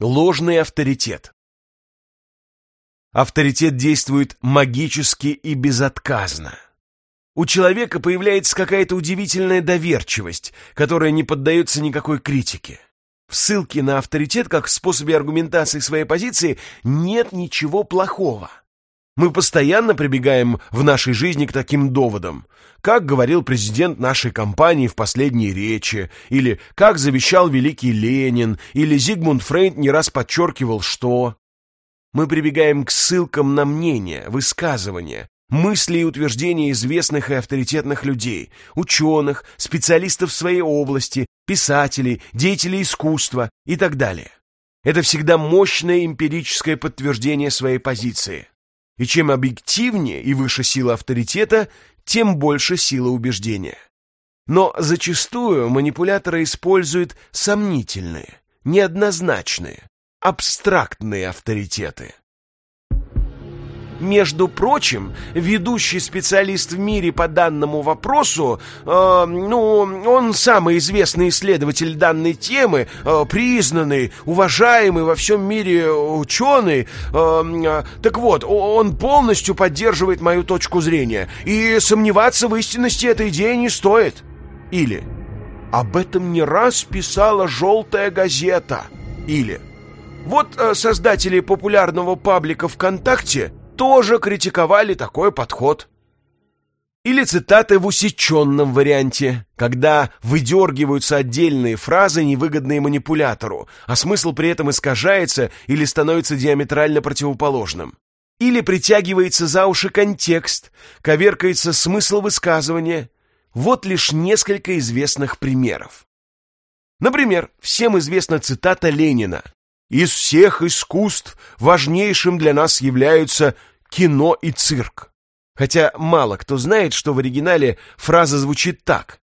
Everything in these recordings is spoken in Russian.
Ложный авторитет. Авторитет действует магически и безотказно. У человека появляется какая-то удивительная доверчивость, которая не поддается никакой критике. В ссылке на авторитет как в способе аргументации своей позиции нет ничего плохого. Мы постоянно прибегаем в нашей жизни к таким доводам. Как говорил президент нашей компании в последней речи, или как завещал великий Ленин, или Зигмунд Фрейд не раз подчеркивал, что... Мы прибегаем к ссылкам на мнения, высказывания, мысли и утверждения известных и авторитетных людей, ученых, специалистов в своей области, писателей, деятелей искусства и так далее. Это всегда мощное эмпирическое подтверждение своей позиции. И чем объективнее и выше сила авторитета, тем больше сила убеждения. Но зачастую манипуляторы используют сомнительные, неоднозначные, абстрактные авторитеты. Между прочим, ведущий специалист в мире по данному вопросу, э, ну, он самый известный исследователь данной темы, э, признанный, уважаемый во всем мире ученый. Э, э, так вот, он полностью поддерживает мою точку зрения, и сомневаться в истинности этой идеи не стоит. Или об этом не раз писала «желтая газета». Или вот э, создатели популярного паблика ВКонтакте тоже критиковали такой подход. Или цитаты в усеченном варианте, когда выдергиваются отдельные фразы, невыгодные манипулятору, а смысл при этом искажается или становится диаметрально противоположным. Или притягивается за уши контекст, коверкается смысл высказывания. Вот лишь несколько известных примеров. Например, всем известна цитата Ленина из всех искусств важнейшим для нас являются кино и цирк. Хотя мало кто знает, что в оригинале фраза звучит так.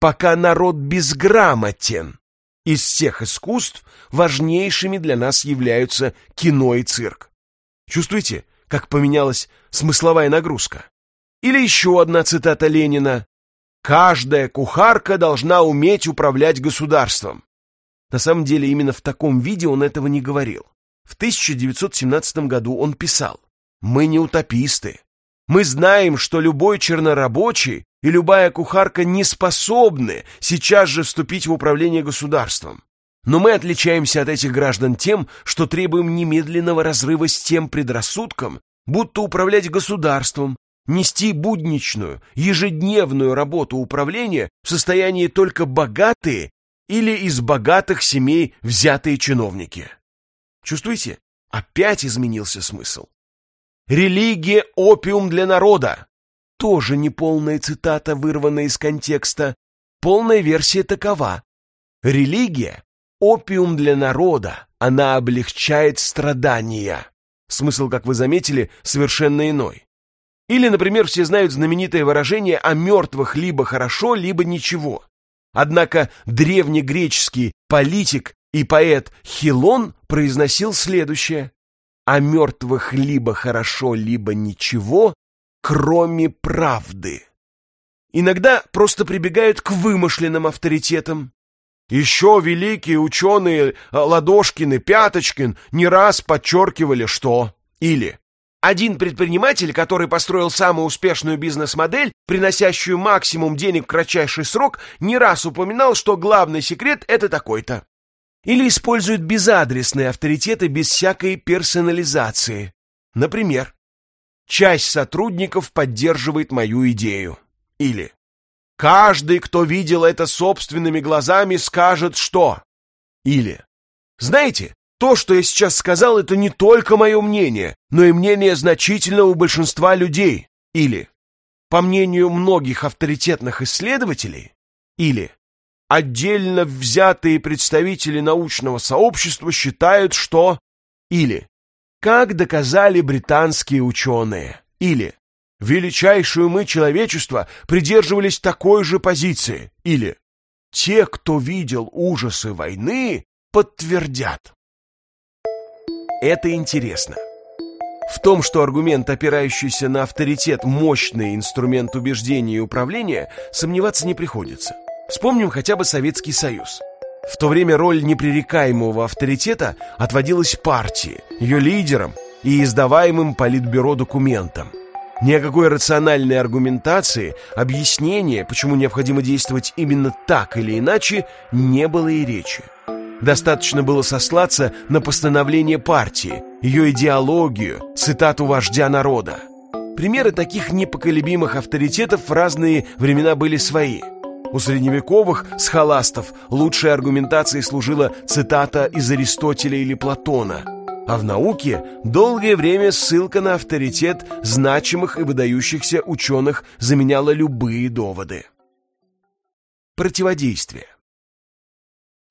«Пока народ безграмотен, из всех искусств важнейшими для нас являются кино и цирк». Чувствуете, как поменялась смысловая нагрузка? Или еще одна цитата Ленина. «Каждая кухарка должна уметь управлять государством. На самом деле именно в таком виде он этого не говорил. В 1917 году он писал «Мы не утописты. Мы знаем, что любой чернорабочий и любая кухарка не способны сейчас же вступить в управление государством. Но мы отличаемся от этих граждан тем, что требуем немедленного разрыва с тем предрассудком, будто управлять государством, нести будничную, ежедневную работу управления в состоянии только богатые или из богатых семей взятые чиновники. Чувствуете? Опять изменился смысл. «Религия – опиум для народа». Тоже неполная цитата, вырванная из контекста. Полная версия такова. Религия – опиум для народа, она облегчает страдания. Смысл, как вы заметили, совершенно иной. Или, например, все знают знаменитое выражение о мертвых либо хорошо, либо ничего. Однако древнегреческий политик и поэт Хилон произносил следующее. «О мертвых либо хорошо, либо ничего, кроме правды». Иногда просто прибегают к вымышленным авторитетам. Еще великие ученые Ладошкин и Пяточкин не раз подчеркивали, что... Или один предприниматель, который построил самую успешную бизнес-модель, приносящую максимум денег в кратчайший срок, не раз упоминал, что главный секрет – это такой-то. Или используют безадресные авторитеты без всякой персонализации. Например, часть сотрудников поддерживает мою идею. Или каждый, кто видел это собственными глазами, скажет, что... Или знаете, то, что я сейчас сказал, это не только мое мнение, но и мнение значительного большинства людей. Или, по мнению многих авторитетных исследователей, или отдельно взятые представители научного сообщества считают, что... Или, как доказали британские ученые. Или, величайшие умы человечества придерживались такой же позиции. Или, те, кто видел ужасы войны, подтвердят. Это интересно. В том, что аргумент, опирающийся на авторитет, мощный инструмент убеждения и управления, сомневаться не приходится. Вспомним хотя бы Советский Союз. В то время роль непререкаемого авторитета отводилась партии, ее лидерам и издаваемым политбюро документам. Ни о какой рациональной аргументации, объяснения, почему необходимо действовать именно так или иначе, не было и речи. Достаточно было сослаться на постановление партии, ее идеологию, цитату вождя народа. Примеры таких непоколебимых авторитетов в разные времена были свои. У средневековых схоластов лучшей аргументацией служила цитата из Аристотеля или Платона, а в науке долгое время ссылка на авторитет значимых и выдающихся ученых заменяла любые доводы. Противодействие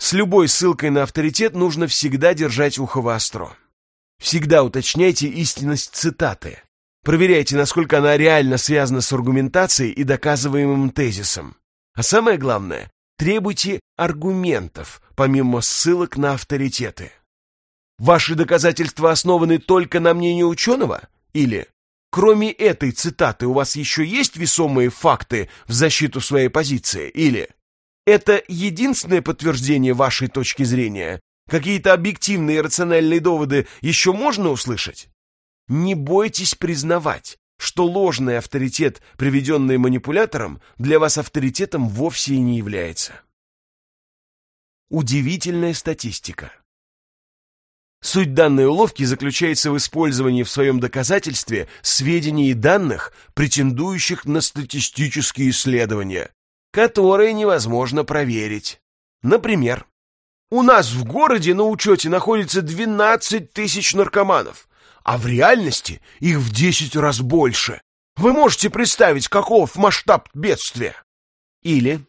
С любой ссылкой на авторитет нужно всегда держать ухо востро. Всегда уточняйте истинность цитаты. Проверяйте, насколько она реально связана с аргументацией и доказываемым тезисом. А самое главное, требуйте аргументов, помимо ссылок на авторитеты. Ваши доказательства основаны только на мнении ученого? Или, кроме этой цитаты, у вас еще есть весомые факты в защиту своей позиции? Или, это единственное подтверждение вашей точки зрения? Какие-то объективные рациональные доводы еще можно услышать? Не бойтесь признавать, что ложный авторитет, приведенный манипулятором, для вас авторитетом вовсе и не является. Удивительная статистика. Суть данной уловки заключается в использовании в своем доказательстве сведений и данных, претендующих на статистические исследования, которые невозможно проверить. Например, у нас в городе на учете находится 12 тысяч наркоманов, а в реальности их в 10 раз больше. Вы можете представить, каков масштаб бедствия? Или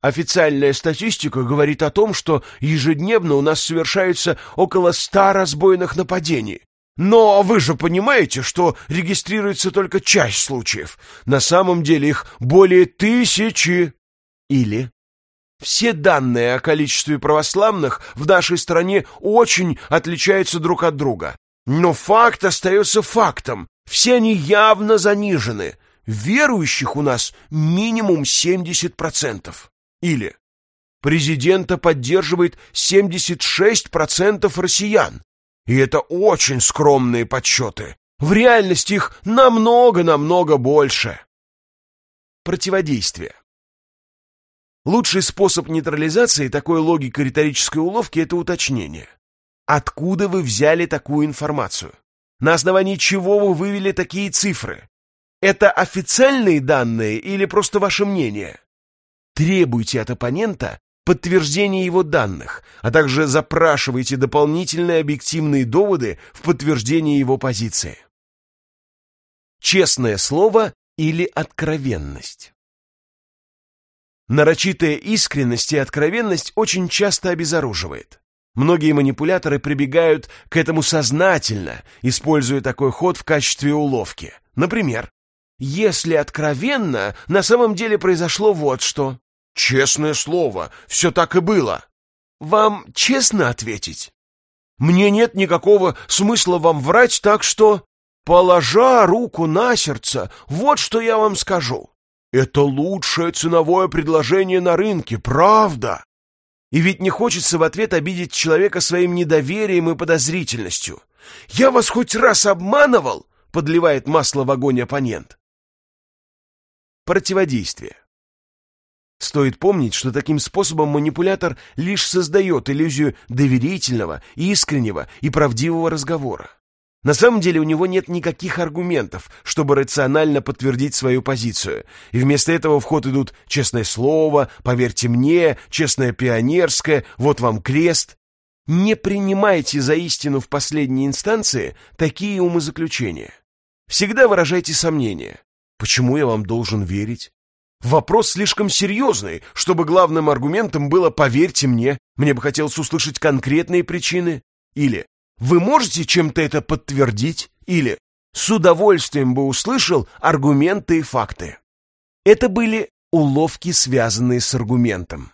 официальная статистика говорит о том, что ежедневно у нас совершается около 100 разбойных нападений. Но вы же понимаете, что регистрируется только часть случаев. На самом деле их более тысячи. Или все данные о количестве православных в нашей стране очень отличаются друг от друга. Но факт остается фактом. Все они явно занижены. Верующих у нас минимум 70%. Или президента поддерживает 76% россиян. И это очень скромные подсчеты. В реальности их намного-намного больше. Противодействие. Лучший способ нейтрализации такой логико-риторической уловки – это уточнение. Откуда вы взяли такую информацию? На основании чего вы вывели такие цифры? Это официальные данные или просто ваше мнение? Требуйте от оппонента подтверждения его данных, а также запрашивайте дополнительные объективные доводы в подтверждение его позиции. Честное слово или откровенность? Нарочитая искренность и откровенность очень часто обезоруживает. Многие манипуляторы прибегают к этому сознательно, используя такой ход в качестве уловки. Например, если откровенно, на самом деле произошло вот что. Честное слово, все так и было. Вам честно ответить? Мне нет никакого смысла вам врать, так что, положа руку на сердце, вот что я вам скажу. Это лучшее ценовое предложение на рынке, правда? И ведь не хочется в ответ обидеть человека своим недоверием и подозрительностью. «Я вас хоть раз обманывал?» — подливает масло в огонь оппонент. Противодействие. Стоит помнить, что таким способом манипулятор лишь создает иллюзию доверительного, искреннего и правдивого разговора. На самом деле у него нет никаких аргументов, чтобы рационально подтвердить свою позицию, и вместо этого в ход идут «честное слово», «поверьте мне», «честное пионерское», «вот вам крест». Не принимайте за истину в последней инстанции такие умозаключения. Всегда выражайте сомнения. Почему я вам должен верить? Вопрос слишком серьезный, чтобы главным аргументом было «поверьте мне», мне бы хотелось услышать конкретные причины. Или вы можете чем-то это подтвердить? Или с удовольствием бы услышал аргументы и факты. Это были уловки, связанные с аргументом.